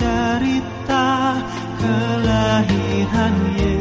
cerita kelahiran Yesus.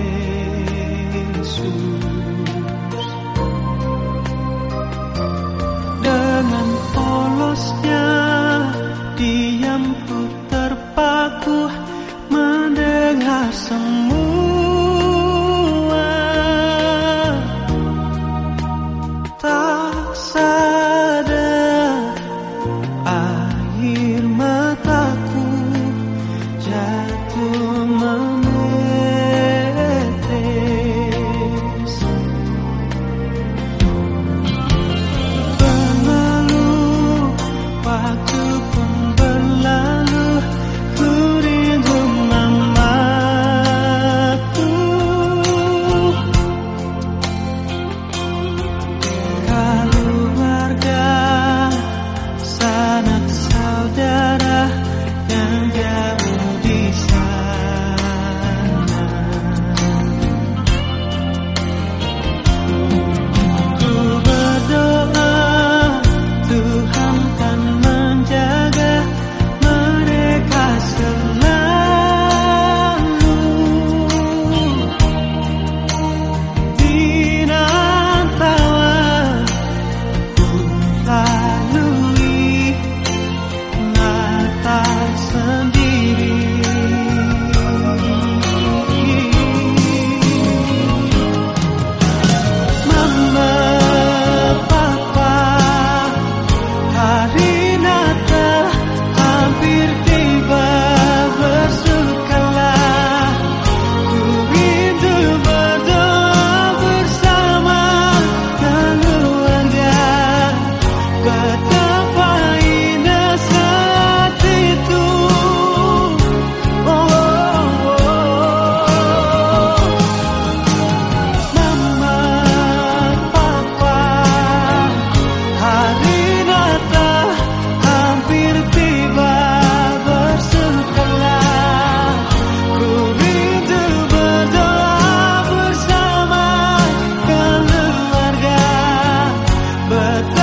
words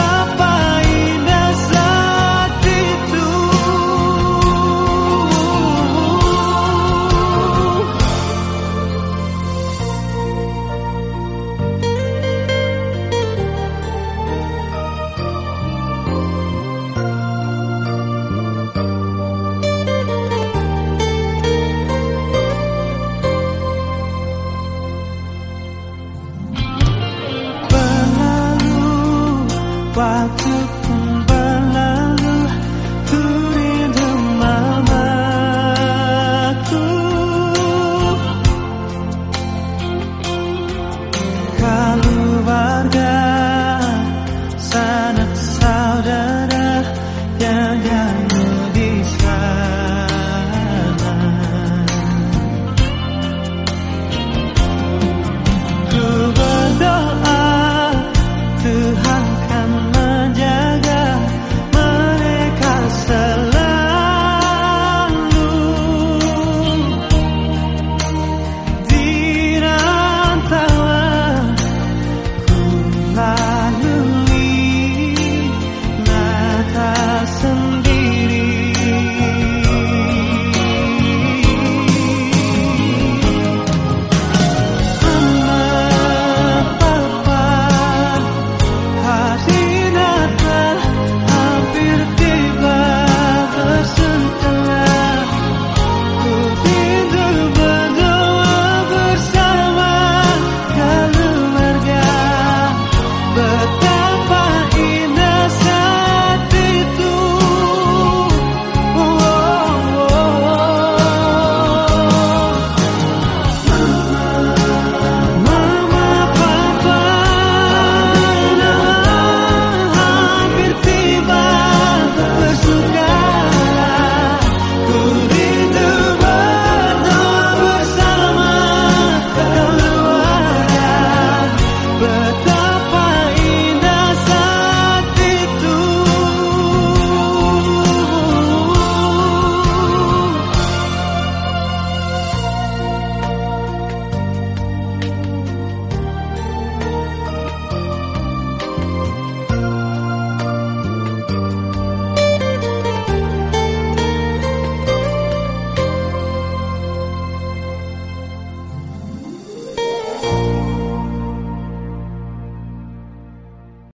awesome